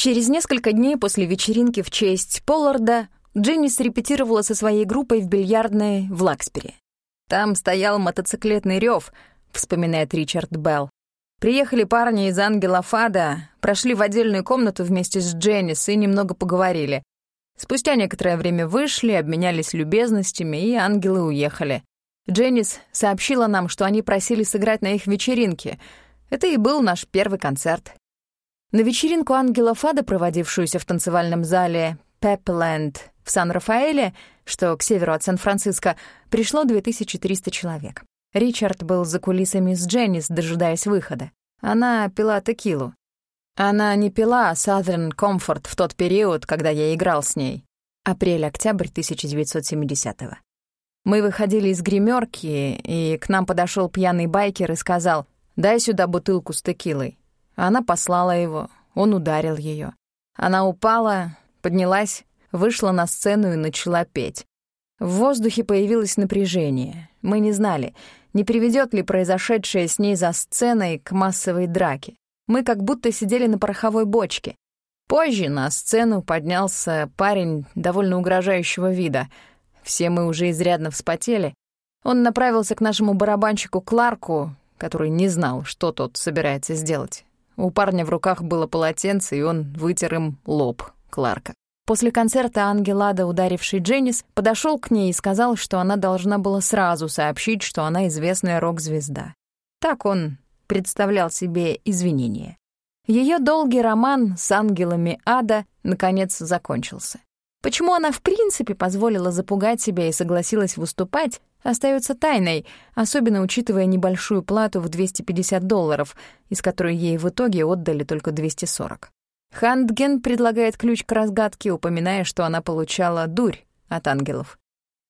Через несколько дней после вечеринки в честь Полларда Дженнис репетировала со своей группой в бильярдной в Лакспере. Там стоял мотоциклетный рев, вспоминает Ричард Белл. Приехали парни из Ангела Фада, прошли в отдельную комнату вместе с Дженнис и немного поговорили. Спустя некоторое время вышли, обменялись любезностями, и ангелы уехали. Дженнис сообщила нам, что они просили сыграть на их вечеринке. Это и был наш первый концерт. На вечеринку Ангела Фада, проводившуюся в танцевальном зале Пеппленд в Сан-Рафаэле, что к северу от Сан-Франциско, пришло 2300 человек. Ричард был за кулисами с Дженнис, дожидаясь выхода. Она пила текилу. Она не пила Southern Comfort в тот период, когда я играл с ней. Апрель-октябрь 1970-го. Мы выходили из гримерки, и к нам подошел пьяный байкер и сказал «Дай сюда бутылку с текилой». Она послала его, он ударил ее. Она упала, поднялась, вышла на сцену и начала петь. В воздухе появилось напряжение. Мы не знали, не приведет ли произошедшее с ней за сценой к массовой драке. Мы как будто сидели на пороховой бочке. Позже на сцену поднялся парень довольно угрожающего вида. Все мы уже изрядно вспотели. Он направился к нашему барабанщику Кларку, который не знал, что тот собирается сделать. У парня в руках было полотенце, и он вытер им лоб Кларка. После концерта Ангелада, ударивший Дженнис, подошел к ней и сказал, что она должна была сразу сообщить, что она известная рок-звезда. Так он представлял себе извинения. Ее долгий роман с ангелами ада наконец закончился. Почему она в принципе позволила запугать себя и согласилась выступать, остается тайной, особенно учитывая небольшую плату в 250 долларов, из которой ей в итоге отдали только 240. Хандген предлагает ключ к разгадке, упоминая, что она получала дурь от ангелов.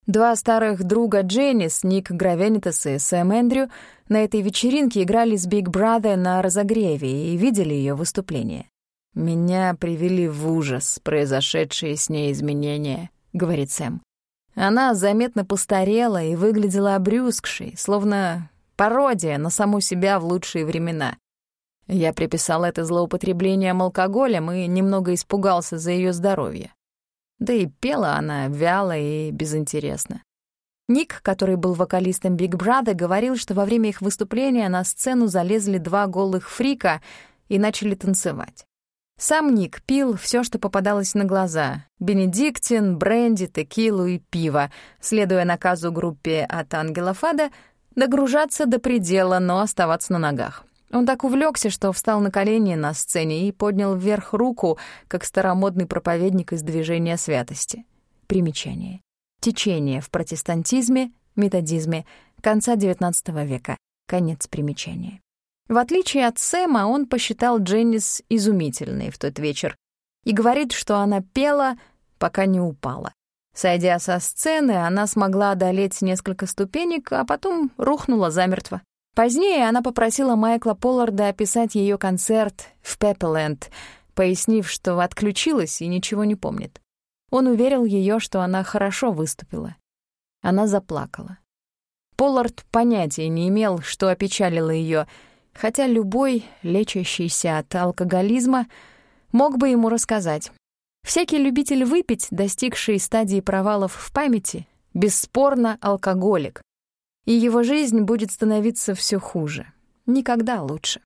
Два старых друга Дженнис, Ник Гравенитас и Сэм Эндрю, на этой вечеринке играли с Биг Brother на разогреве и видели ее выступление. «Меня привели в ужас произошедшие с ней изменения», — говорит Сэм. Она заметно постарела и выглядела обрюзгшей, словно пародия на саму себя в лучшие времена. Я приписал это злоупотреблением алкоголем и немного испугался за ее здоровье. Да и пела она вяло и безинтересно. Ник, который был вокалистом Big Brother, говорил, что во время их выступления на сцену залезли два голых фрика и начали танцевать. Сам Ник пил все, что попадалось на глаза — бенедиктин, бренди, текилу и пиво, следуя наказу группе от Ангела Фада догружаться до предела, но оставаться на ногах. Он так увлекся, что встал на колени на сцене и поднял вверх руку, как старомодный проповедник из движения святости. Примечание. Течение в протестантизме, методизме конца XIX века. Конец примечания. В отличие от Сэма, он посчитал Дженнис изумительной в тот вечер и говорит, что она пела, пока не упала. Сойдя со сцены, она смогла одолеть несколько ступенек, а потом рухнула замертво. Позднее она попросила Майкла Полларда описать ее концерт в Пеппеленд, пояснив, что отключилась и ничего не помнит. Он уверил ее, что она хорошо выступила. Она заплакала. Поллард понятия не имел, что опечалило ее, хотя любой, лечащийся от алкоголизма, мог бы ему рассказать. Всякий любитель выпить, достигший стадии провалов в памяти, бесспорно алкоголик, и его жизнь будет становиться все хуже. Никогда лучше.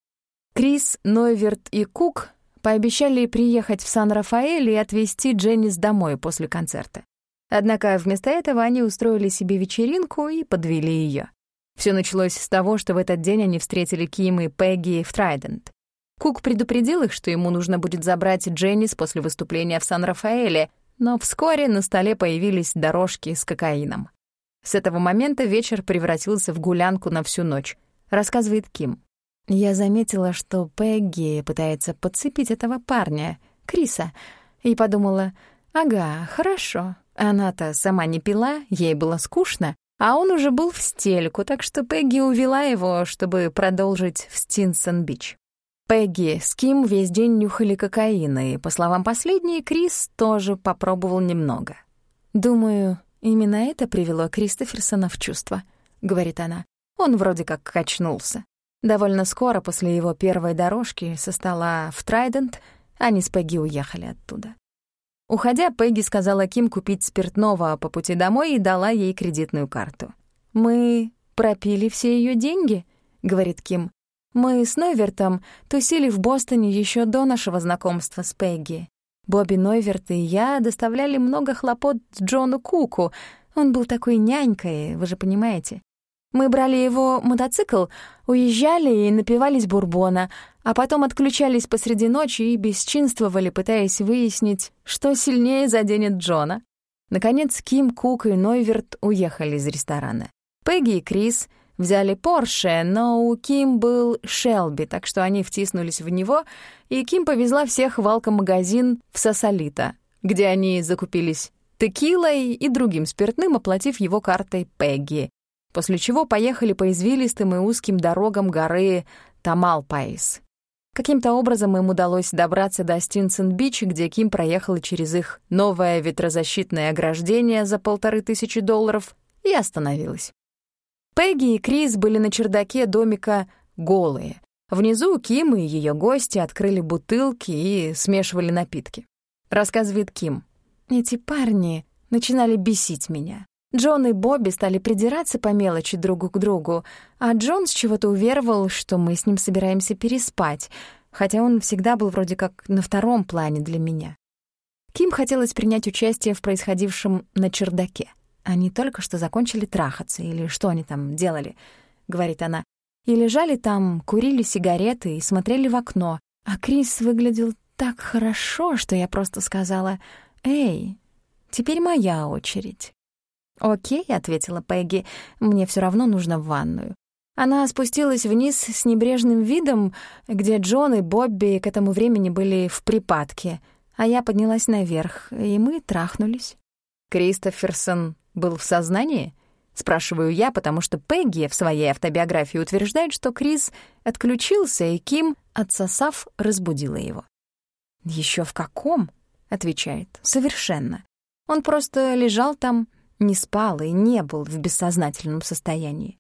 Крис, Нойверт и Кук пообещали приехать в Сан-Рафаэль и отвезти Дженнис домой после концерта. Однако вместо этого они устроили себе вечеринку и подвели ее. Все началось с того, что в этот день они встретили Ким и Пегги в Трайдент. Кук предупредил их, что ему нужно будет забрать Дженнис после выступления в Сан-Рафаэле, но вскоре на столе появились дорожки с кокаином. С этого момента вечер превратился в гулянку на всю ночь, рассказывает Ким. Я заметила, что Пегги пытается подцепить этого парня, Криса, и подумала, ага, хорошо. Она-то сама не пила, ей было скучно, а он уже был в стельку, так что Пегги увела его, чтобы продолжить в Стинсон-Бич. Пегги с Ким весь день нюхали кокаин, и, по словам последней, Крис тоже попробовал немного. Думаю, «Именно это привело Кристоферсона в чувство», — говорит она. Он вроде как качнулся. Довольно скоро после его первой дорожки со стола в Трайдент Они с Пегги уехали оттуда. Уходя, Пегги сказала Ким купить спиртного по пути домой и дала ей кредитную карту. «Мы пропили все ее деньги», — говорит Ким. «Мы с Нойвертом тусили в Бостоне еще до нашего знакомства с Пегги. Бобби Нойверт и я доставляли много хлопот Джону Куку. Он был такой нянькой, вы же понимаете. Мы брали его мотоцикл, уезжали и напивались бурбона, а потом отключались посреди ночи и бесчинствовали, пытаясь выяснить, что сильнее заденет Джона. Наконец, Ким, Кук и Нойверт уехали из ресторана. Пегги и Крис взяли Порше, но у Ким был Шелби, так что они втиснулись в него, и Ким повезла всех в алкомагазин в Сосолито, где они закупились текилой и другим спиртным, оплатив его картой Пегги после чего поехали по извилистым и узким дорогам горы Тамалпайс. Каким-то образом им удалось добраться до Стинсон-Бич, где Ким проехала через их новое ветрозащитное ограждение за полторы тысячи долларов и остановилась. Пегги и Крис были на чердаке домика голые. Внизу Ким и ее гости открыли бутылки и смешивали напитки. Рассказывает Ким. «Эти парни начинали бесить меня. Джон и Бобби стали придираться по мелочи друг к другу, а Джон с чего-то уверовал, что мы с ним собираемся переспать, хотя он всегда был вроде как на втором плане для меня. Ким хотелось принять участие в происходившем на чердаке. Они только что закончили трахаться, или что они там делали, — говорит она. И лежали там, курили сигареты и смотрели в окно. А Крис выглядел так хорошо, что я просто сказала, «Эй, теперь моя очередь». «Окей», — ответила Пегги, — «мне все равно нужно в ванную». Она спустилась вниз с небрежным видом, где Джон и Бобби к этому времени были в припадке, а я поднялась наверх, и мы трахнулись. «Кристоферсон был в сознании?» — спрашиваю я, потому что Пегги в своей автобиографии утверждает, что Крис отключился, и Ким, отсосав, разбудила его. Еще в каком?» — отвечает. «Совершенно. Он просто лежал там, не спал и не был в бессознательном состоянии.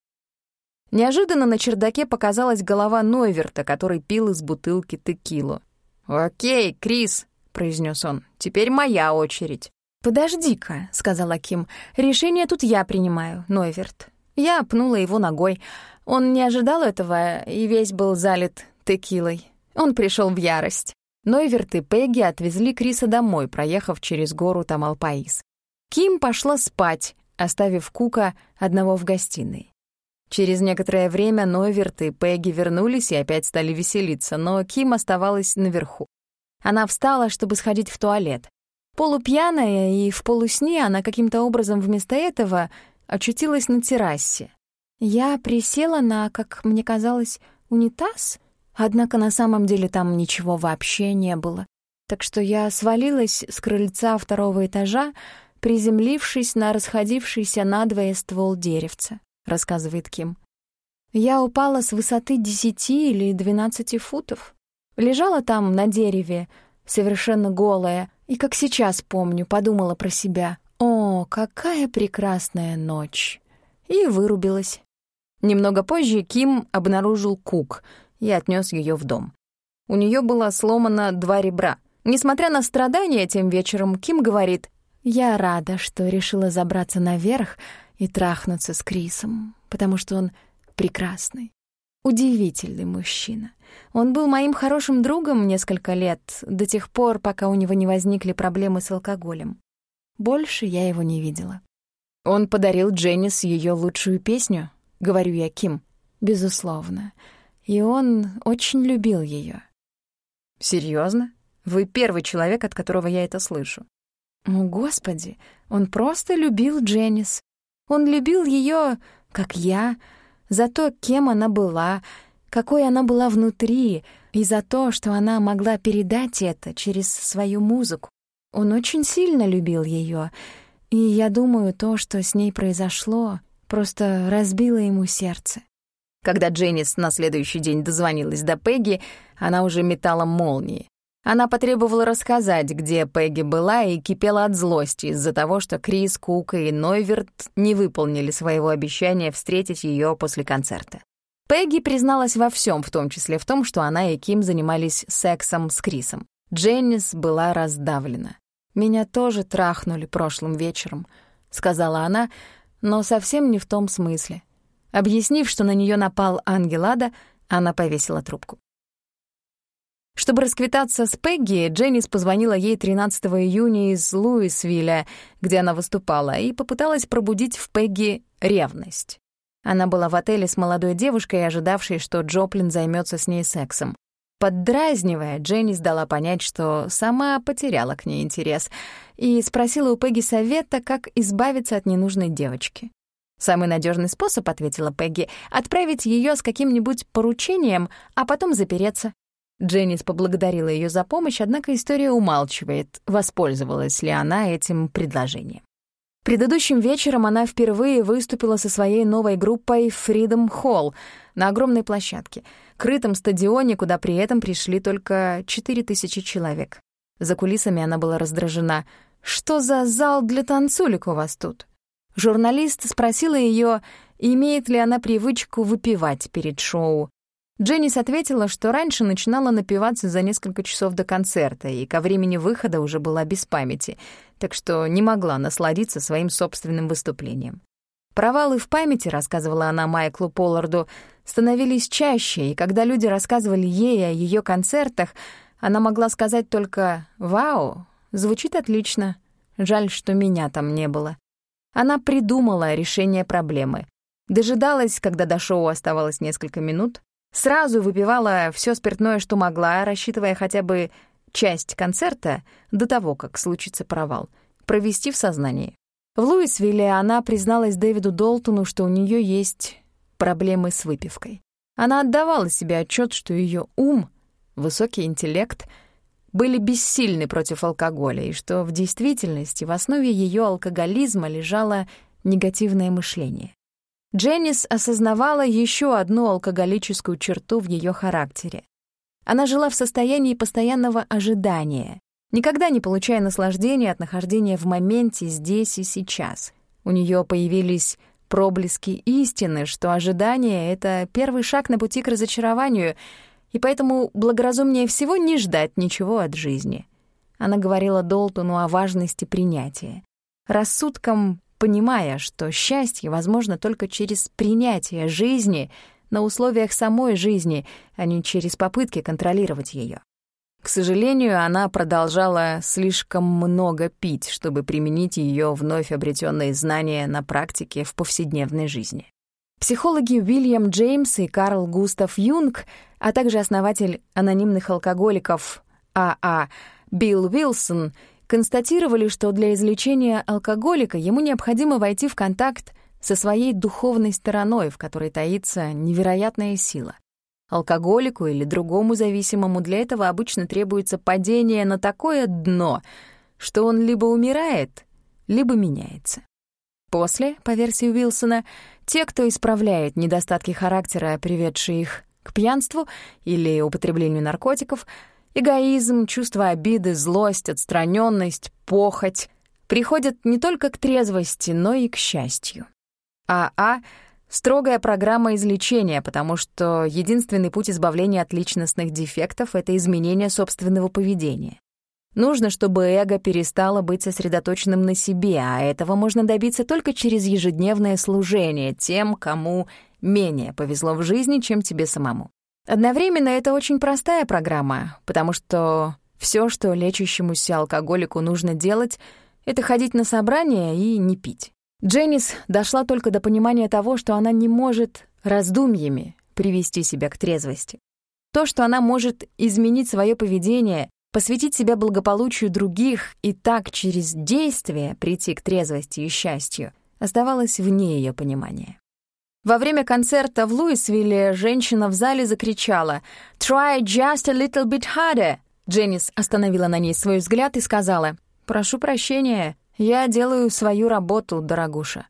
Неожиданно на чердаке показалась голова Нойверта, который пил из бутылки текилу. «Окей, Крис», — произнес он, — «теперь моя очередь». «Подожди-ка», — сказала Ким, — «решение тут я принимаю, Нойверт». Я пнула его ногой. Он не ожидал этого и весь был залит текилой. Он пришел в ярость. Нойверт и Пегги отвезли Криса домой, проехав через гору Тамалпаис. Ким пошла спать, оставив Кука одного в гостиной. Через некоторое время Нойверт и Пегги вернулись и опять стали веселиться, но Ким оставалась наверху. Она встала, чтобы сходить в туалет. Полупьяная и в полусне она каким-то образом вместо этого очутилась на террасе. Я присела на, как мне казалось, унитаз, однако на самом деле там ничего вообще не было. Так что я свалилась с крыльца второго этажа, приземлившись на расходившийся надвое ствол деревца, рассказывает Ким. Я упала с высоты десяти или двенадцати футов. Лежала там на дереве, совершенно голая, и, как сейчас помню, подумала про себя «О, какая прекрасная ночь!» и вырубилась. Немного позже Ким обнаружил Кук и отнес ее в дом. У нее было сломано два ребра. Несмотря на страдания, тем вечером Ким говорит, я рада, что решила забраться наверх и трахнуться с Крисом, потому что он прекрасный, удивительный мужчина. Он был моим хорошим другом несколько лет, до тех пор, пока у него не возникли проблемы с алкоголем. Больше я его не видела. Он подарил Дженнис ее лучшую песню, говорю я Ким. Безусловно. И он очень любил ее. Серьезно? Вы первый человек, от которого я это слышу. О, Господи, он просто любил Дженнис. Он любил ее, как я, за то, кем она была, какой она была внутри, и за то, что она могла передать это через свою музыку. Он очень сильно любил ее, и я думаю, то, что с ней произошло, просто разбило ему сердце. Когда Дженнис на следующий день дозвонилась до Пегги, она уже метала молнии. Она потребовала рассказать, где Пегги была, и кипела от злости из-за того, что Крис, Кука и Нойверт не выполнили своего обещания встретить ее после концерта. Пегги призналась во всем, в том числе в том, что она и Ким занимались сексом с Крисом. Дженнис была раздавлена. «Меня тоже трахнули прошлым вечером», — сказала она, но совсем не в том смысле. Объяснив, что на нее напал ангел ада, она повесила трубку. Чтобы расквитаться с Пегги, Дженнис позвонила ей 13 июня из Луисвилля, где она выступала, и попыталась пробудить в Пегги ревность. Она была в отеле с молодой девушкой, ожидавшей, что Джоплин займется с ней сексом. Поддразнивая, Дженнис дала понять, что сама потеряла к ней интерес, и спросила у Пегги совета, как избавиться от ненужной девочки. «Самый надежный способ», — ответила Пегги, — «отправить ее с каким-нибудь поручением, а потом запереться. Дженнис поблагодарила ее за помощь, однако история умалчивает, воспользовалась ли она этим предложением. Предыдущим вечером она впервые выступила со своей новой группой Freedom Hall на огромной площадке, крытом стадионе, куда при этом пришли только 4000 человек. За кулисами она была раздражена. «Что за зал для танцулек у вас тут?» Журналист спросила ее, имеет ли она привычку выпивать перед шоу. Дженнис ответила, что раньше начинала напиваться за несколько часов до концерта и ко времени выхода уже была без памяти, так что не могла насладиться своим собственным выступлением. Провалы в памяти, рассказывала она Майклу Полларду, становились чаще, и когда люди рассказывали ей о ее концертах, она могла сказать только «Вау, звучит отлично, жаль, что меня там не было». Она придумала решение проблемы. Дожидалась, когда до шоу оставалось несколько минут, Сразу выпивала все спиртное, что могла, рассчитывая хотя бы часть концерта до того, как случится провал, провести в сознании. В Луисвилле она призналась Дэвиду Долтону, что у нее есть проблемы с выпивкой. Она отдавала себе отчет, что ее ум, высокий интеллект были бессильны против алкоголя, и что в действительности в основе ее алкоголизма лежало негативное мышление. Дженнис осознавала еще одну алкоголическую черту в ее характере. Она жила в состоянии постоянного ожидания, никогда не получая наслаждения от нахождения в моменте здесь и сейчас. У нее появились проблески истины, что ожидание — это первый шаг на пути к разочарованию, и поэтому благоразумнее всего не ждать ничего от жизни. Она говорила Долтону о важности принятия. Рассудком понимая, что счастье возможно только через принятие жизни на условиях самой жизни, а не через попытки контролировать ее. К сожалению, она продолжала слишком много пить, чтобы применить ее вновь обретенные знания на практике в повседневной жизни. Психологи Уильям Джеймс и Карл Густав Юнг, а также основатель анонимных алкоголиков АА а Билл Уилсон — констатировали, что для излечения алкоголика ему необходимо войти в контакт со своей духовной стороной, в которой таится невероятная сила. Алкоголику или другому зависимому для этого обычно требуется падение на такое дно, что он либо умирает, либо меняется. После, по версии Уилсона, те, кто исправляет недостатки характера, приведшие их к пьянству или употреблению наркотиков — Эгоизм, чувство обиды, злость, отстраненность, похоть приходят не только к трезвости, но и к счастью. АА строгая программа излечения, потому что единственный путь избавления от личностных дефектов — это изменение собственного поведения. Нужно, чтобы эго перестало быть сосредоточенным на себе, а этого можно добиться только через ежедневное служение тем, кому менее повезло в жизни, чем тебе самому. Одновременно это очень простая программа, потому что все, что лечащемуся алкоголику нужно делать, это ходить на собрания и не пить. Дженнис дошла только до понимания того, что она не может раздумьями привести себя к трезвости. То, что она может изменить свое поведение, посвятить себя благополучию других и так через действие прийти к трезвости и счастью, оставалось вне ее понимания. Во время концерта в Луисвилле женщина в зале закричала «Try just a little bit harder!» Дженнис остановила на ней свой взгляд и сказала «Прошу прощения, я делаю свою работу, дорогуша».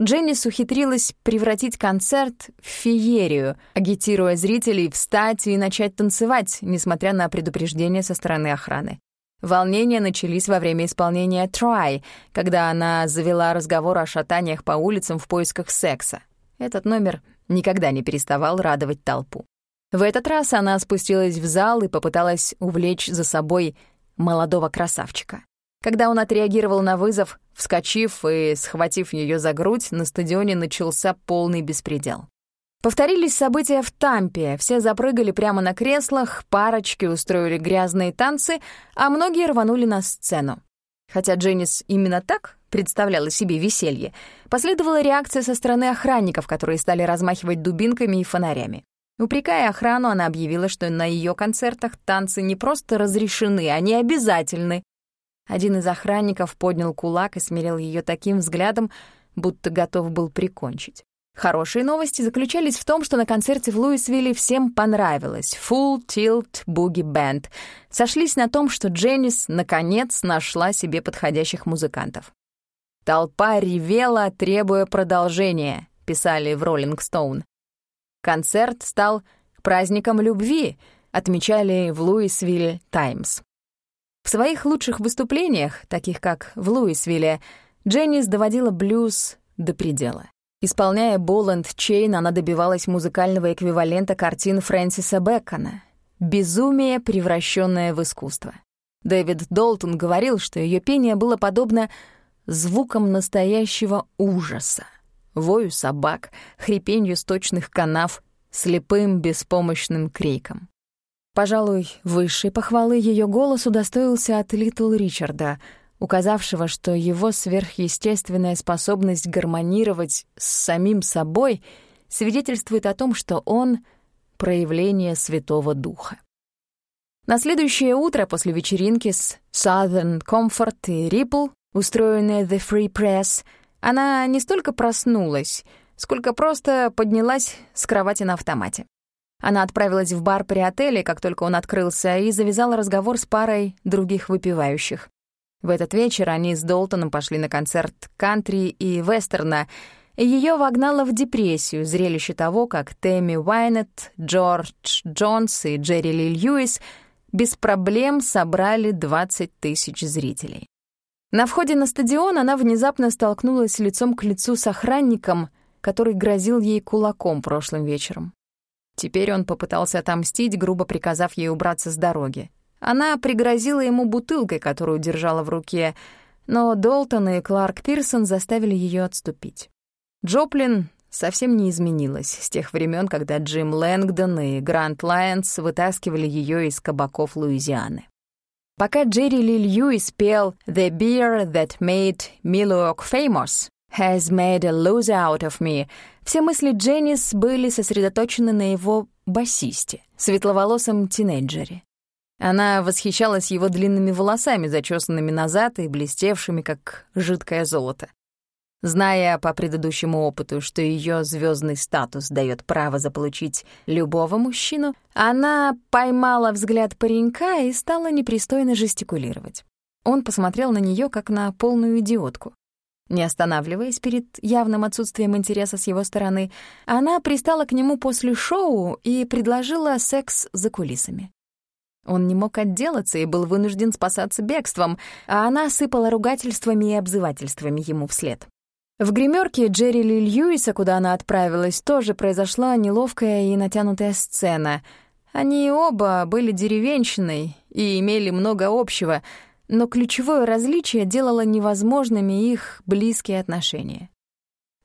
Дженнис ухитрилась превратить концерт в феерию, агитируя зрителей встать и начать танцевать, несмотря на предупреждение со стороны охраны. Волнения начались во время исполнения «Try», когда она завела разговор о шатаниях по улицам в поисках секса. Этот номер никогда не переставал радовать толпу. В этот раз она спустилась в зал и попыталась увлечь за собой молодого красавчика. Когда он отреагировал на вызов, вскочив и схватив ее за грудь, на стадионе начался полный беспредел. Повторились события в Тампе, все запрыгали прямо на креслах, парочки устроили грязные танцы, а многие рванули на сцену. Хотя Дженнис именно так представляла себе веселье, последовала реакция со стороны охранников, которые стали размахивать дубинками и фонарями. Упрекая охрану, она объявила, что на ее концертах танцы не просто разрешены, они обязательны. Один из охранников поднял кулак и смирил ее таким взглядом, будто готов был прикончить. Хорошие новости заключались в том, что на концерте в Луисвилле всем понравилось. Full Tilt Boogie Band. Сошлись на том, что Дженнис наконец нашла себе подходящих музыкантов. «Толпа ревела, требуя продолжения», — писали в «Роллинг Стоун». Концерт стал праздником любви, отмечали в Луисвилле «Таймс». В своих лучших выступлениях, таких как в Луисвилле, Дженнис доводила блюз до предела. Исполняя «Боланд Чейн», она добивалась музыкального эквивалента картин Фрэнсиса Бэкона «Безумие, превращенное в искусство». Дэвид Долтон говорил, что ее пение было подобно звукам настоящего ужаса, вою собак, хрипенью сточных канав, слепым беспомощным криком. Пожалуй, высшей похвалы ее голос удостоился от Литл Ричарда — указавшего, что его сверхъестественная способность гармонировать с самим собой свидетельствует о том, что он — проявление Святого Духа. На следующее утро после вечеринки с Southern Comfort и Ripple, устроенной The Free Press, она не столько проснулась, сколько просто поднялась с кровати на автомате. Она отправилась в бар при отеле, как только он открылся, и завязала разговор с парой других выпивающих. В этот вечер они с Долтоном пошли на концерт кантри и вестерна, и её вогнало в депрессию зрелище того, как Тэмми Уайнетт, Джордж Джонс и Джерри Ли Льюис без проблем собрали 20 тысяч зрителей. На входе на стадион она внезапно столкнулась лицом к лицу с охранником, который грозил ей кулаком прошлым вечером. Теперь он попытался отомстить, грубо приказав ей убраться с дороги. Она пригрозила ему бутылкой, которую держала в руке, но Долтон и Кларк Пирсон заставили ее отступить. Джоплин совсем не изменилась с тех времен, когда Джим Лэнгдон и Грант Лайонс вытаскивали ее из кабаков Луизианы. Пока Джерри Ли Льюис пел «The beer that made Milwaukee famous» has made a loser out of me, все мысли Дженнис были сосредоточены на его басисте, светловолосом тинейджере. Она восхищалась его длинными волосами, зачесанными назад и блестевшими, как жидкое золото. Зная по предыдущему опыту, что ее звездный статус дает право заполучить любого мужчину, она поймала взгляд паренька и стала непристойно жестикулировать. Он посмотрел на нее как на полную идиотку. Не останавливаясь перед явным отсутствием интереса с его стороны, она пристала к нему после шоу и предложила секс за кулисами. Он не мог отделаться и был вынужден спасаться бегством, а она сыпала ругательствами и обзывательствами ему вслед. В гримерке Джерри Ли Льюиса, куда она отправилась, тоже произошла неловкая и натянутая сцена. Они оба были деревенщиной и имели много общего, но ключевое различие делало невозможными их близкие отношения.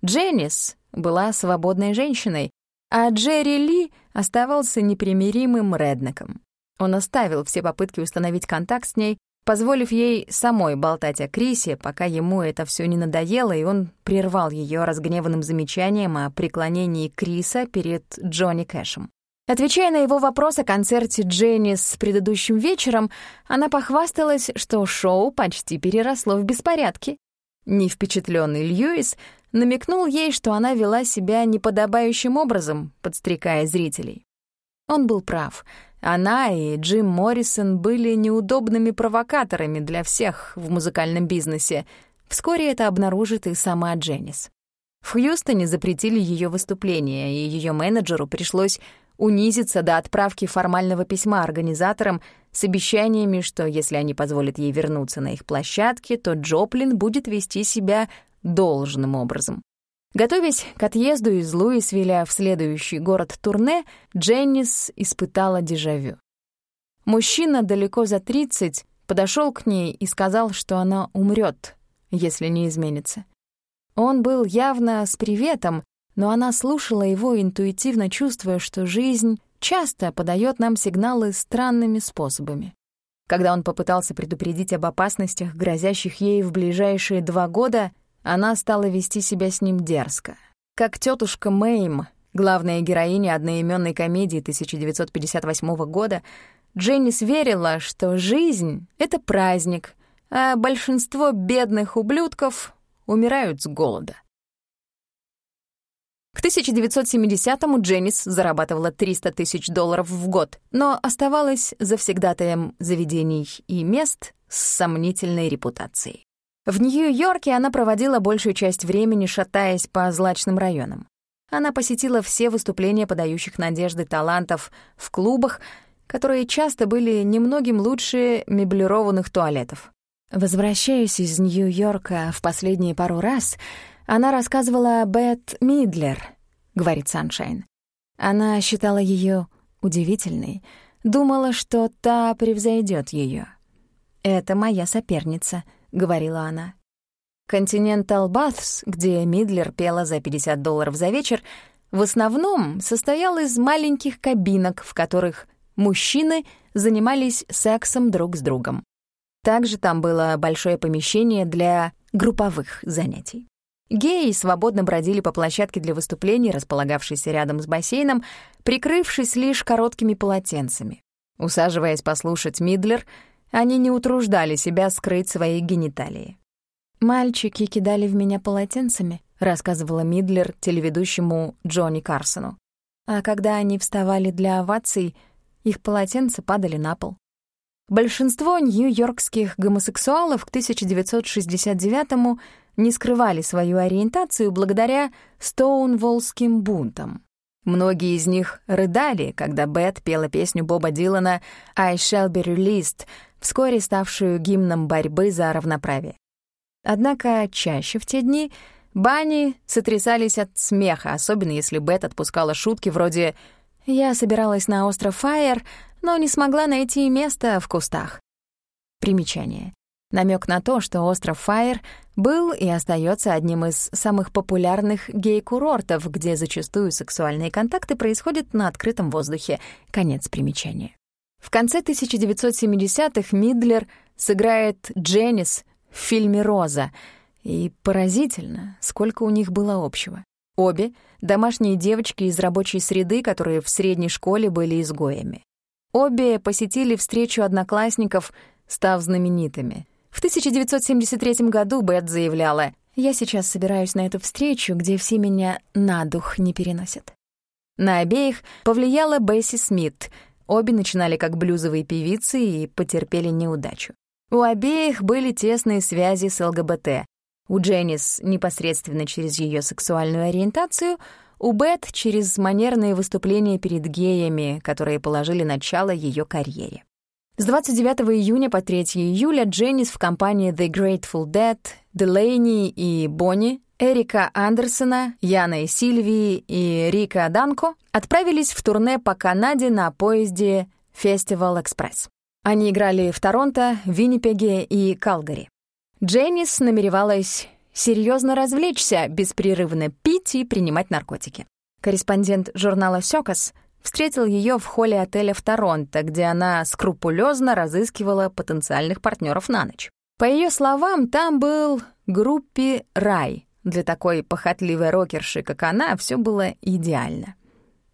Дженнис была свободной женщиной, а Джерри Ли оставался непримиримым реднеком. Он оставил все попытки установить контакт с ней, позволив ей самой болтать о Крисе, пока ему это все не надоело, и он прервал ее разгневанным замечанием о преклонении Криса перед Джонни Кэшем. Отвечая на его вопрос о концерте Дженни с предыдущим вечером, она похвасталась, что шоу почти переросло в беспорядки. Невпечатленный Льюис намекнул ей, что она вела себя неподобающим образом, подстрекая зрителей. Он был прав — она и Джим Моррисон были неудобными провокаторами для всех в музыкальном бизнесе. Вскоре это обнаружит и сама Дженнис. В Хьюстоне запретили ее выступление, и ее менеджеру пришлось унизиться до отправки формального письма организаторам с обещаниями, что если они позволят ей вернуться на их площадке, то Джоплин будет вести себя должным образом. Готовясь к отъезду из Луисвилля в следующий город-турне, Дженнис испытала дежавю. Мужчина далеко за 30 подошел к ней и сказал, что она умрет, если не изменится. Он был явно с приветом, но она слушала его, интуитивно чувствуя, что жизнь часто подает нам сигналы странными способами. Когда он попытался предупредить об опасностях, грозящих ей в ближайшие два года, она стала вести себя с ним дерзко. Как тетушка Мэйм, главная героиня одноименной комедии 1958 года, Дженнис верила, что жизнь — это праздник, а большинство бедных ублюдков умирают с голода. К 1970-му Дженнис зарабатывала 300 тысяч долларов в год, но оставалась завсегдатаем заведений и мест с сомнительной репутацией. В Нью-Йорке она проводила большую часть времени, шатаясь по злачным районам. Она посетила все выступления подающих надежды талантов в клубах, которые часто были немногим лучше меблированных туалетов. Возвращаясь из Нью-Йорка в последние пару раз — она рассказывала о Бет Мидлер, говорит Саншайн. Она считала ее удивительной, думала, что та превзойдет ее. «Это моя соперница», — говорила она. Continental Baths, где Мидлер пела за 50 долларов за вечер, в основном состоял из маленьких кабинок, в которых мужчины занимались сексом друг с другом. Также там было большое помещение для групповых занятий. Геи свободно бродили по площадке для выступлений, располагавшейся рядом с бассейном, прикрывшись лишь короткими полотенцами. Усаживаясь послушать Мидлер, они не утруждали себя скрыть свои гениталии. «Мальчики кидали в меня полотенцами», — рассказывала Мидлер телеведущему Джонни Карсону. «А когда они вставали для оваций, их полотенца падали на пол». Большинство нью-йоркских гомосексуалов к 1969-му не скрывали свою ориентацию благодаря стоунволлским бунтам. Многие из них рыдали, когда Бет пела песню Боба Дилана «I shall be released», вскоре ставшую гимном борьбы за равноправие. Однако чаще в те дни бани сотрясались от смеха, особенно если Бет отпускала шутки вроде «Я собиралась на остров Файер, но не смогла найти место в кустах». Примечание намек на то, что остров Файер был и остается одним из самых популярных гей-курортов, где зачастую сексуальные контакты происходят на открытом воздухе. Конец примечания. В конце 1970-х Мидлер сыграет Дженнис в фильме «Роза», и поразительно, сколько у них было общего. Обе — домашние девочки из рабочей среды, которые в средней школе были изгоями. Обе посетили встречу одноклассников, став знаменитыми — в 1973 году Бет заявляла, «Я сейчас собираюсь на эту встречу, где все меня на дух не переносят». На обеих повлияла Бесси Смит. Обе начинали как блюзовые певицы и потерпели неудачу. У обеих были тесные связи с ЛГБТ. У Дженнис непосредственно через ее сексуальную ориентацию, у Бет через манерные выступления перед геями, которые положили начало ее карьере. С 29 июня по 3 июля Дженнис в компании The Grateful Dead, Делейни и Бонни, Эрика Андерсона, Яна и Сильвии и Рика Данко отправились в турне по Канаде на поезде Festival Express. Они играли в Торонто, Виннипеге и Калгари. Дженнис намеревалась серьезно развлечься, беспрерывно пить и принимать наркотики. Корреспондент журнала «Сёкос» встретил ее в холле отеля в Торонто, где она скрупулезно разыскивала потенциальных партнеров на ночь. По ее словам, там был группе «Рай». Для такой похотливой рокерши, как она, все было идеально.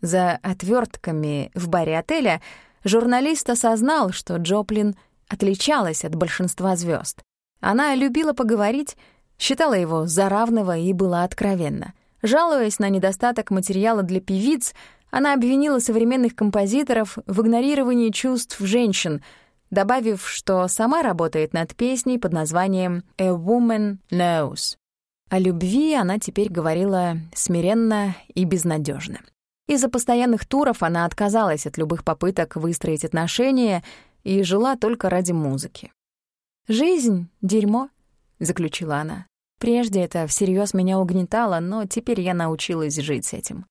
За отвертками в баре отеля журналист осознал, что Джоплин отличалась от большинства звезд. Она любила поговорить, считала его заравного и была откровенна. Жалуясь на недостаток материала для певиц, она обвинила современных композиторов в игнорировании чувств женщин, добавив, что сама работает над песней под названием «A Woman Knows». О любви она теперь говорила смиренно и безнадежно. Из-за постоянных туров она отказалась от любых попыток выстроить отношения и жила только ради музыки. «Жизнь — дерьмо», — заключила она. Прежде это всерьез меня угнетало, но теперь я научилась жить с этим.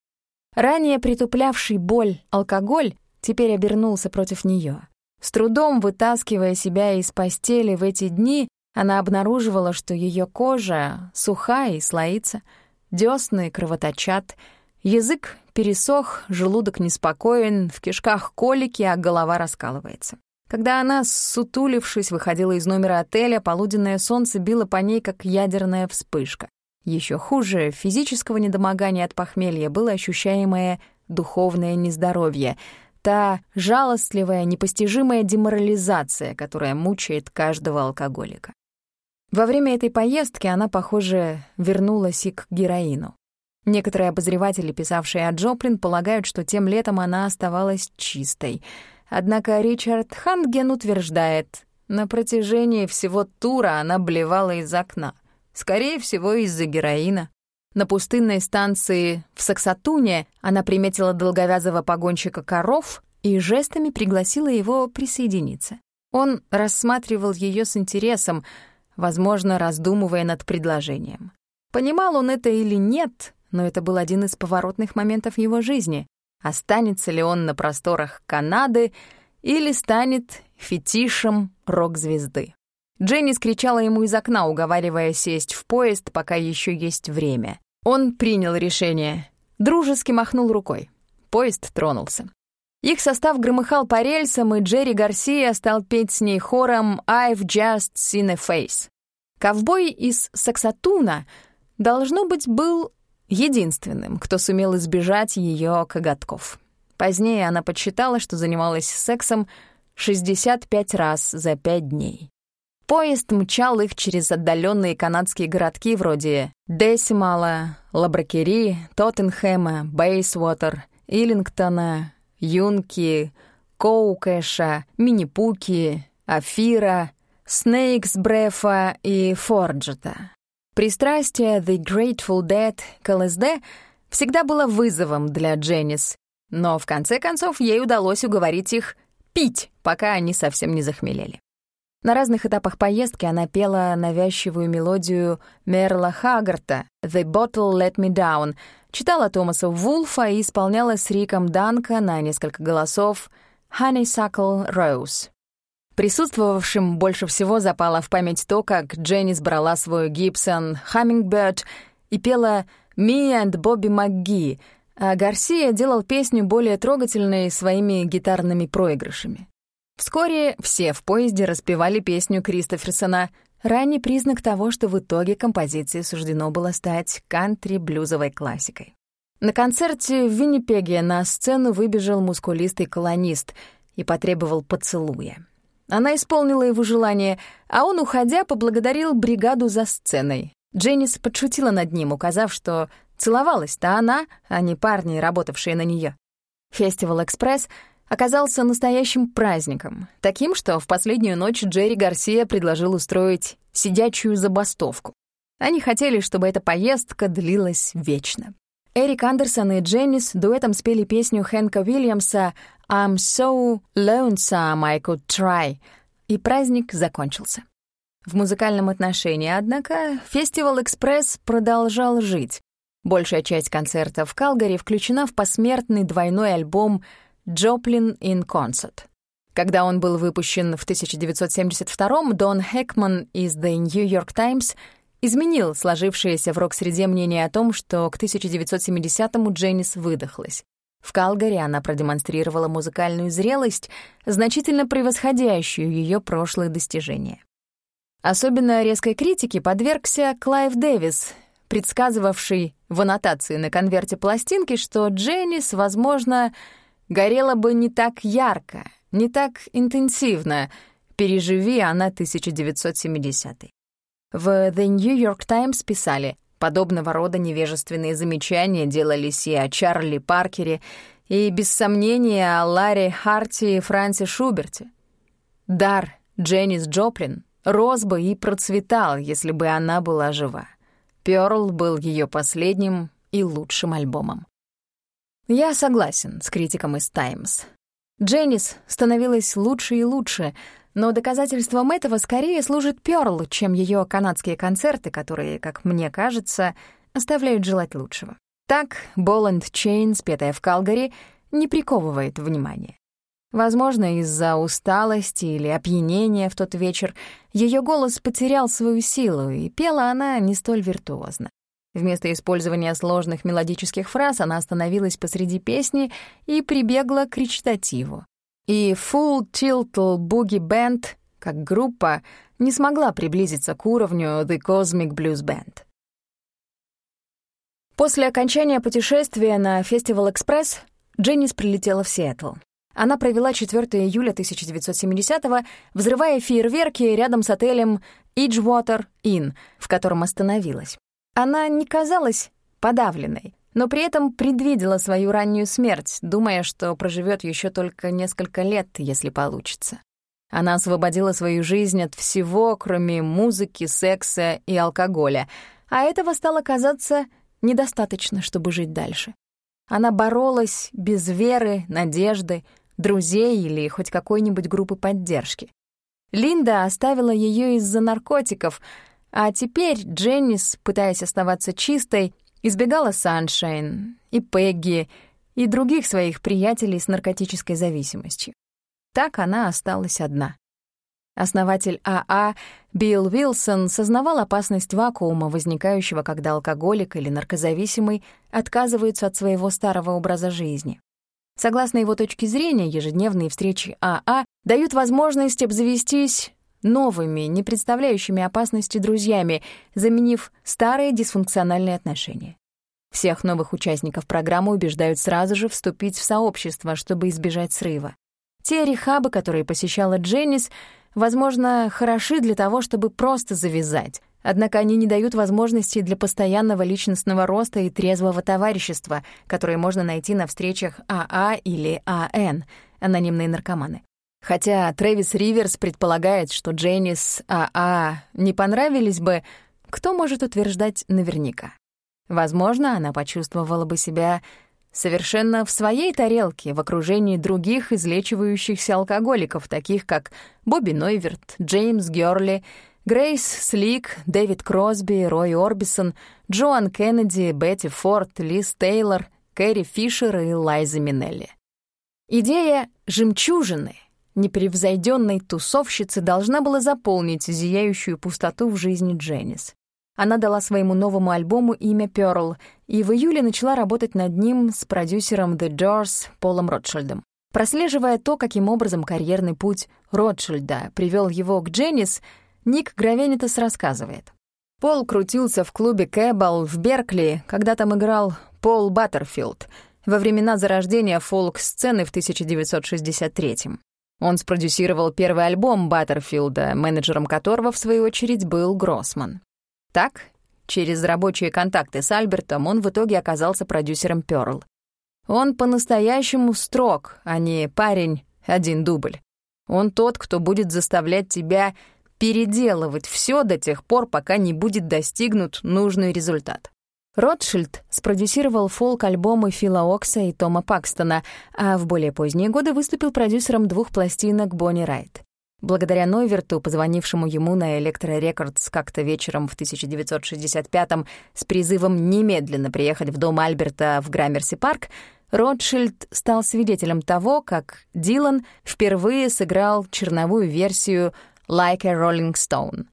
Ранее притуплявший боль алкоголь теперь обернулся против нее. С трудом вытаскивая себя из постели в эти дни, она обнаруживала, что ее кожа сухая и слоится, десны кровоточат, язык пересох, желудок неспокоен, в кишках колики, а голова раскалывается. Когда она, сутулившись, выходила из номера отеля, полуденное солнце било по ней, как ядерная вспышка. Еще хуже физического недомогания от похмелья было ощущаемое духовное нездоровье, та жалостливая, непостижимая деморализация, которая мучает каждого алкоголика. Во время этой поездки она, похоже, вернулась и к героину. Некоторые обозреватели, писавшие о Джоплин, полагают, что тем летом она оставалась чистой — Однако Ричард Ханген утверждает, на протяжении всего тура она блевала из окна. Скорее всего, из-за героина. На пустынной станции в Саксатуне она приметила долговязого погонщика коров и жестами пригласила его присоединиться. Он рассматривал ее с интересом, возможно, раздумывая над предложением. Понимал он это или нет, но это был один из поворотных моментов его жизни. Останется ли он на просторах Канады или станет фетишем рок-звезды? Дженни скричала ему из окна, уговаривая сесть в поезд, пока еще есть время. Он принял решение. Дружески махнул рукой. Поезд тронулся. Их состав громыхал по рельсам, и Джерри Гарсия стал петь с ней хором «I've just seen a face». Ковбой из Саксатуна, должно быть, был единственным, кто сумел избежать ее коготков. Позднее она подсчитала, что занималась сексом 65 раз за пять дней. Поезд мчал их через отдаленные канадские городки вроде Десимала, Лабракери, Тоттенхэма, Бейсвотер, Иллингтона, Юнки, Коукэша, Минипуки, Афира, Снейксбрефа и Форджета. Пристрастие The Grateful Dead к ЛСД всегда было вызовом для Дженнис, но в конце концов ей удалось уговорить их пить, пока они совсем не захмелели. На разных этапах поездки она пела навязчивую мелодию Мерла Хагарта «The Bottle Let Me Down», читала Томаса Вулфа и исполняла с Риком Данка на несколько голосов «Honeysuckle Rose». Присутствовавшим больше всего запало в память то, как Дженнис брала свой Гибсон «Hummingbird» и пела «Me and Bobby McGee», а Гарсия делал песню более трогательной своими гитарными проигрышами. Вскоре все в поезде распевали песню Кристоферсона ранний признак того, что в итоге композиции суждено было стать кантри-блюзовой классикой. На концерте в Виннипеге на сцену выбежал мускулистый колонист и потребовал поцелуя. Она исполнила его желание, а он, уходя, поблагодарил бригаду за сценой. Дженнис подшутила над ним, указав, что целовалась-то она, а не парни, работавшие на нее. Фестивал «Экспресс» оказался настоящим праздником, таким, что в последнюю ночь Джерри Гарсия предложил устроить сидячую забастовку. Они хотели, чтобы эта поездка длилась вечно. Эрик Андерсон и Дженнис дуэтом спели песню Хэнка Уильямса «I'm so lonesome I could try», и праздник закончился. В музыкальном отношении, однако, фестивал «Экспресс» продолжал жить. Большая часть концертов в Калгари включена в посмертный двойной альбом «Джоплин in Concert». Когда он был выпущен в 1972-м, Дон Хэкман из The New York Times изменил сложившееся в рок-среде мнение о том, что к 1970-му Дженнис выдохлась. В Калгари она продемонстрировала музыкальную зрелость, значительно превосходящую ее прошлые достижения. Особенно резкой критике подвергся Клайв Дэвис, предсказывавший в аннотации на конверте пластинки, что Дженнис, возможно, горела бы не так ярко, не так интенсивно, переживи она 1970 -й. В The New York Times писали, подобного рода невежественные замечания делались и о Чарли Паркере, и, без сомнения, о Ларри Харти и Франце Шуберте. Дар Дженнис Джоплин рос бы и процветал, если бы она была жива. «Пёрл» был ее последним и лучшим альбомом. Я согласен с критиком из «Таймс». Дженнис становилась лучше и лучше, но доказательством этого скорее служит Пёрл, чем ее канадские концерты, которые, как мне кажется, оставляют желать лучшего. Так, «Ball Chain», спетая в Калгари, не приковывает внимания. Возможно, из-за усталости или опьянения в тот вечер ее голос потерял свою силу, и пела она не столь виртуозно. Вместо использования сложных мелодических фраз она остановилась посреди песни и прибегла к речитативу. И Full Tiltle Boogie Band, как группа, не смогла приблизиться к уровню The Cosmic Blues Band. После окончания путешествия на Фестивал Экспресс Дженнис прилетела в Сиэтл. Она провела 4 июля 1970-го, взрывая фейерверки рядом с отелем Edgewater Inn, в котором остановилась. Она не казалась подавленной, но при этом предвидела свою раннюю смерть, думая, что проживет еще только несколько лет, если получится. Она освободила свою жизнь от всего, кроме музыки, секса и алкоголя, а этого стало казаться недостаточно, чтобы жить дальше. Она боролась без веры, надежды, друзей или хоть какой-нибудь группы поддержки. Линда оставила ее из-за наркотиков, а теперь Дженнис, пытаясь оставаться чистой, избегала Саншайн и Пегги и других своих приятелей с наркотической зависимостью. Так она осталась одна. Основатель АА а Билл Уилсон сознавал опасность вакуума, возникающего, когда алкоголик или наркозависимый отказываются от своего старого образа жизни. Согласно его точке зрения, ежедневные встречи АА а дают возможность обзавестись новыми, не представляющими опасности друзьями, заменив старые дисфункциональные отношения. Всех новых участников программы убеждают сразу же вступить в сообщество, чтобы избежать срыва. Те рехабы, которые посещала Дженнис, возможно, хороши для того, чтобы просто завязать. Однако они не дают возможности для постоянного личностного роста и трезвого товарищества, которые можно найти на встречах АА а или АН, анонимные наркоманы. Хотя Трэвис Риверс предполагает, что Дженнис АА а не понравились бы, кто может утверждать наверняка? Возможно, она почувствовала бы себя совершенно в своей тарелке в окружении других излечивающихся алкоголиков, таких как Бобби Нойверт, Джеймс Гёрли, Грейс Слик, Дэвид Кросби, Рой Орбисон, Джоан Кеннеди, Бетти Форд, Лиз Тейлор, Кэрри Фишер и Лайза Минелли. Идея «жемчужины» непревзойденной тусовщицы должна была заполнить зияющую пустоту в жизни Дженнис. Она дала своему новому альбому имя Pearl и в июле начала работать над ним с продюсером The Doors Полом Ротшильдом. Прослеживая то, каким образом карьерный путь Ротшильда привел его к Дженнис, Ник Гравенитас рассказывает. Пол крутился в клубе Кэббл в Беркли, когда там играл Пол Баттерфилд во времена зарождения фолк-сцены в 1963 -м. Он спродюсировал первый альбом Баттерфилда, менеджером которого, в свою очередь, был Гроссман. Так, через рабочие контакты с Альбертом он в итоге оказался продюсером Пёрл. Он по-настоящему строг, а не парень один дубль. Он тот, кто будет заставлять тебя переделывать все до тех пор, пока не будет достигнут нужный результат. Ротшильд спродюсировал фолк-альбомы Фила Окса и Тома Пакстона, а в более поздние годы выступил продюсером двух пластинок Бонни Райт. Благодаря Нойверту, позвонившему ему на Электро Рекордс как-то вечером в 1965-м с призывом немедленно приехать в дом Альберта в Граммерси-парк, Ротшильд стал свидетелем того, как Дилан впервые сыграл черновую версию «Like a Rolling Stone».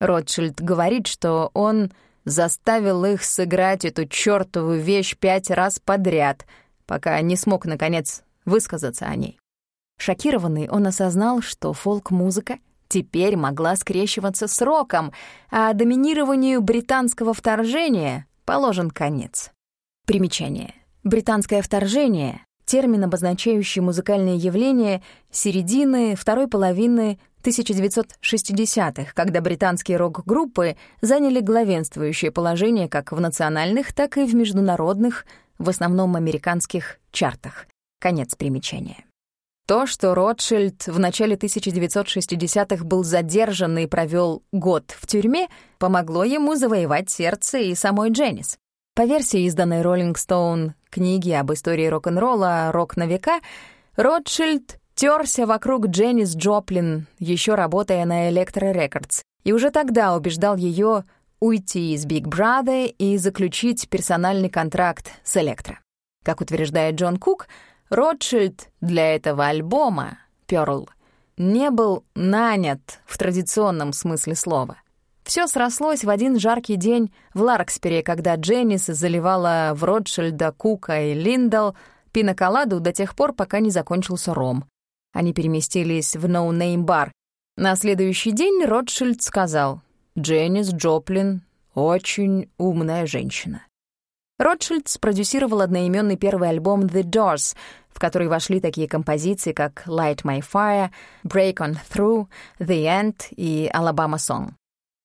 Ротшильд говорит, что он заставил их сыграть эту чёртову вещь пять раз подряд, пока не смог, наконец, высказаться о ней. Шокированный, он осознал, что фолк-музыка теперь могла скрещиваться с роком, а доминированию британского вторжения положен конец. Примечание. Британское вторжение — термин, обозначающий музыкальные явления середины второй половины 1960-х, когда британские рок-группы заняли главенствующее положение как в национальных, так и в международных, в основном американских, чартах. Конец примечания. То, что Ротшильд в начале 1960-х был задержан и провел год в тюрьме, помогло ему завоевать сердце и самой Дженнис. По версии изданной Stone книги об истории рок-н-ролла «Рок на века», Ротшильд терся вокруг Дженнис Джоплин, еще работая на Electro Records, и уже тогда убеждал ее уйти из Big Brother и заключить персональный контракт с Electro. Как утверждает Джон Кук, Ротшильд для этого альбома «Пёрл» не был нанят в традиционном смысле слова. Все срослось в один жаркий день в Ларкспере, когда Дженнис заливала в Ротшильда, Кука и Линдал пиноколаду до тех пор, пока не закончился ром. Они переместились в Bar. На следующий день Ротшильд сказал, «Дженнис Джоплин — очень умная женщина». Ротшильд спродюсировал одноименный первый альбом «The Doors», в который вошли такие композиции, как «Light My Fire», «Break On Through», «The End» и «Alabama Song».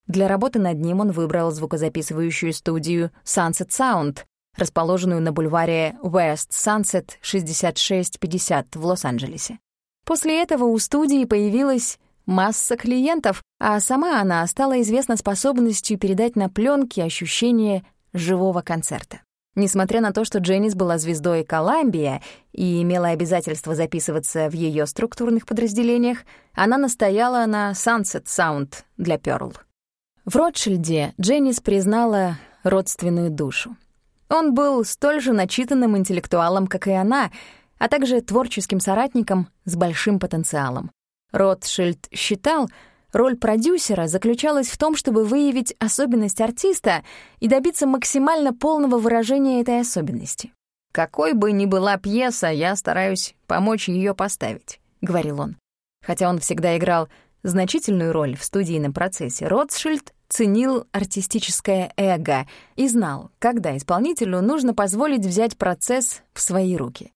Для работы над ним он выбрал звукозаписывающую студию Sunset Sound, расположенную на бульваре West Sunset 6650 в Лос-Анджелесе. После этого у студии появилась масса клиентов, а сама она стала известна способностью передать на пленке ощущение живого концерта. Несмотря на то, что Дженнис была звездой Коламбия и имела обязательство записываться в ее структурных подразделениях, она настояла на Sunset Sound для Пёрл. В Ротшильде Дженнис признала родственную душу. Он был столь же начитанным интеллектуалом, как и она, а также творческим соратником с большим потенциалом. Ротшильд считал, роль продюсера заключалась в том, чтобы выявить особенность артиста и добиться максимально полного выражения этой особенности. «Какой бы ни была пьеса, я стараюсь помочь ее поставить», — говорил он. Хотя он всегда играл значительную роль в студийном процессе, Ротшильд ценил артистическое эго и знал, когда исполнителю нужно позволить взять процесс в свои руки.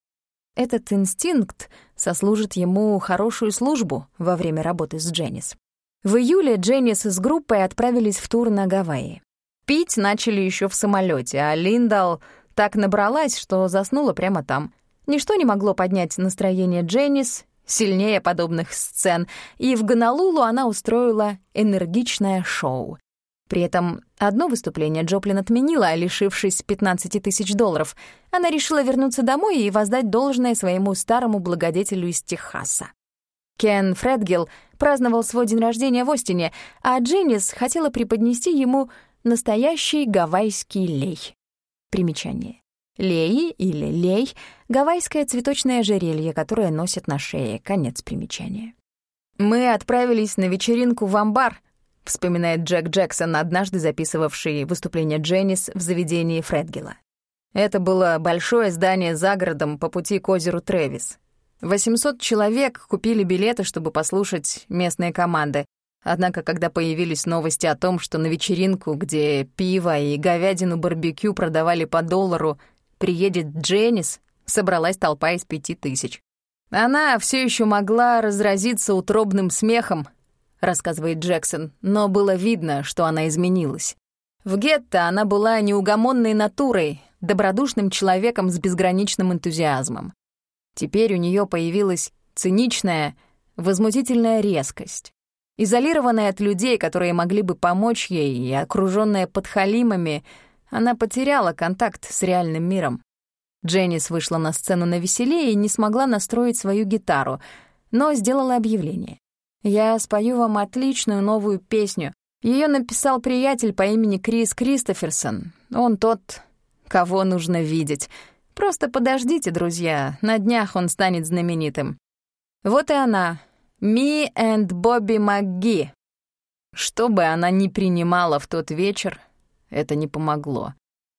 Этот инстинкт сослужит ему хорошую службу во время работы с Дженнис. В июле Дженнис с группой отправились в тур на Гавайи. Пить начали еще в самолете, а Линдал так набралась, что заснула прямо там. Ничто не могло поднять настроение Дженнис, сильнее подобных сцен, и в Гонолулу она устроила энергичное шоу. При этом одно выступление Джоплин отменила, лишившись 15 тысяч долларов. Она решила вернуться домой и воздать должное своему старому благодетелю из Техаса. Кен Фредгилл праздновал свой день рождения в Остине, а Дженнис хотела преподнести ему настоящий гавайский лей. Примечание. Леи или лей — гавайское цветочное ожерелье, которое носят на шее. Конец примечания. «Мы отправились на вечеринку в амбар», — вспоминает Джек Джексон, однажды записывавший выступление Дженнис в заведении Фредгела. Это было большое здание за городом по пути к озеру Трэвис. 800 человек купили билеты, чтобы послушать местные команды. Однако, когда появились новости о том, что на вечеринку, где пиво и говядину барбекю продавали по доллару, приедет Дженнис, собралась толпа из пяти тысяч. Она все еще могла разразиться утробным смехом, рассказывает Джексон, но было видно, что она изменилась. В гетто она была неугомонной натурой, добродушным человеком с безграничным энтузиазмом. Теперь у нее появилась циничная, возмутительная резкость. Изолированная от людей, которые могли бы помочь ей, и окруженная подхалимами — она потеряла контакт с реальным миром. Дженнис вышла на сцену на веселее и не смогла настроить свою гитару, но сделала объявление. «Я спою вам отличную новую песню. Ее написал приятель по имени Крис Кристоферсон. Он тот, кого нужно видеть. Просто подождите, друзья, на днях он станет знаменитым». Вот и она, «Me and Bobby МакГи». Что бы она ни принимала в тот вечер, это не помогло,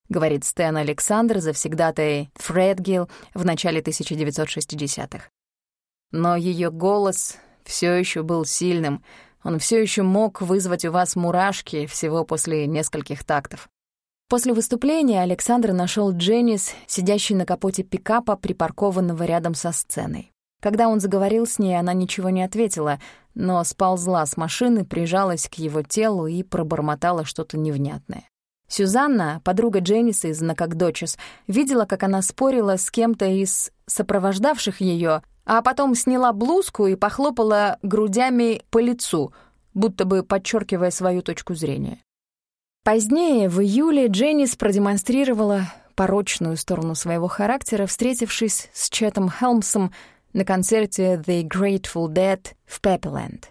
говорит Стэн Александр, завсегдатай Фредгилл в начале 1960-х. Но ее голос все еще был сильным, он все еще мог вызвать у вас мурашки всего после нескольких тактов. После выступления Александр нашел Дженнис, сидящей на капоте пикапа, припаркованного рядом со сценой. Когда он заговорил с ней, она ничего не ответила, но сползла с машины, прижалась к его телу и пробормотала что-то невнятное. Сюзанна, подруга Дженниса из Накагдочес, видела, как она спорила с кем-то из сопровождавших ее, а потом сняла блузку и похлопала грудями по лицу, будто бы подчеркивая свою точку зрения. Позднее, в июле, Дженнис продемонстрировала порочную сторону своего характера, встретившись с Четом Хелмсом на концерте The Grateful Dead в Пеппиленд.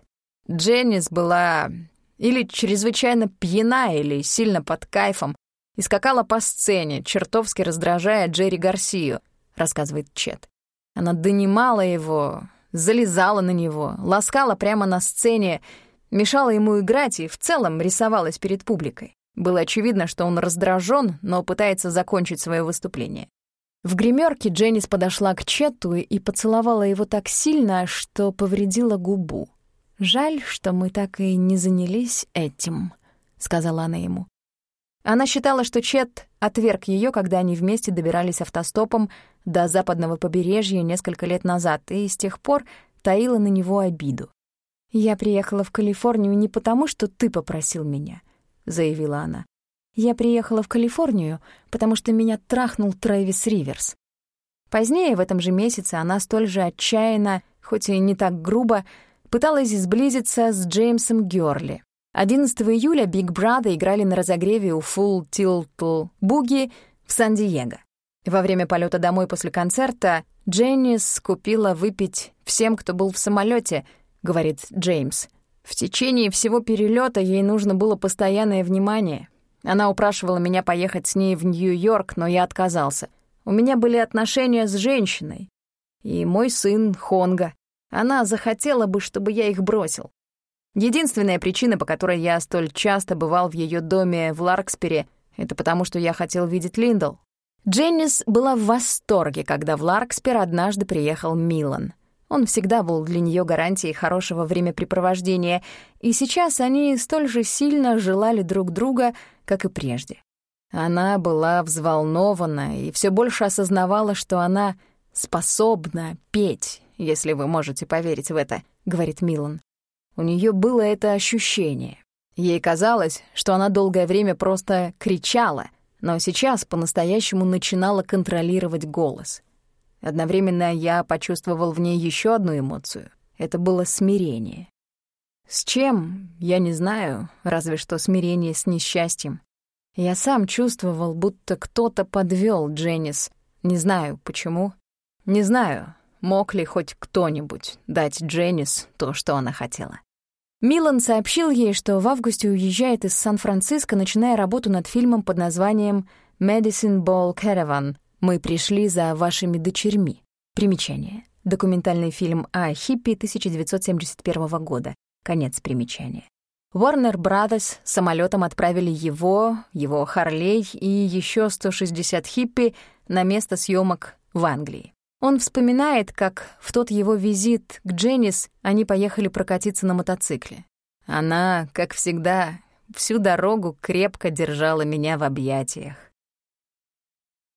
Дженнис была или чрезвычайно пьяна, или сильно под кайфом, и скакала по сцене, чертовски раздражая Джерри Гарсию, рассказывает Чет. Она донимала его, залезала на него, ласкала прямо на сцене, мешала ему играть и в целом рисовалась перед публикой. Было очевидно, что он раздражен, но пытается закончить свое выступление. В гримерке Дженнис подошла к Четту и поцеловала его так сильно, что повредила губу. «Жаль, что мы так и не занялись этим», — сказала она ему. Она считала, что Чет отверг ее, когда они вместе добирались автостопом до западного побережья несколько лет назад, и с тех пор таила на него обиду. «Я приехала в Калифорнию не потому, что ты попросил меня», — заявила она. «Я приехала в Калифорнию, потому что меня трахнул Трэвис Риверс». Позднее в этом же месяце она столь же отчаянно, хоть и не так грубо, пыталась сблизиться с Джеймсом Гёрли. 11 июля Биг Брада играли на разогреве у Full Tilt Boogie в Сан-Диего. Во время полета домой после концерта Дженнис купила выпить всем, кто был в самолете, говорит Джеймс. В течение всего перелета ей нужно было постоянное внимание. Она упрашивала меня поехать с ней в Нью-Йорк, но я отказался. У меня были отношения с женщиной. И мой сын Хонга. Она захотела бы, чтобы я их бросил. Единственная причина, по которой я столь часто бывал в ее доме в Ларкспере, это потому, что я хотел видеть Линдл. Дженнис была в восторге, когда в Ларкспер однажды приехал Милан. Он всегда был для нее гарантией хорошего времяпрепровождения, и сейчас они столь же сильно желали друг друга, как и прежде. Она была взволнована и все больше осознавала, что она способна петь, если вы можете поверить в это, говорит Милан. У нее было это ощущение. Ей казалось, что она долгое время просто кричала — но сейчас по-настоящему начинала контролировать голос. Одновременно я почувствовал в ней еще одну эмоцию. Это было смирение. С чем? Я не знаю, разве что смирение с несчастьем. Я сам чувствовал, будто кто-то подвел Дженнис. Не знаю, почему. Не знаю, мог ли хоть кто-нибудь дать Дженнис то, что она хотела. Милан сообщил ей, что в августе уезжает из Сан-Франциско, начиная работу над фильмом под названием «Medicine Ball Caravan. Мы пришли за вашими дочерьми». Примечание. Документальный фильм о хиппи 1971 года. Конец примечания. Warner Brothers самолетом отправили его, его Харлей и еще 160 хиппи на место съемок в Англии. Он вспоминает, как в тот его визит к Дженнис они поехали прокатиться на мотоцикле. Она, как всегда, всю дорогу крепко держала меня в объятиях.